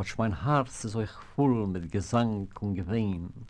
Hotsch mein Herz ist euch voll mit Gesang und Gewehen.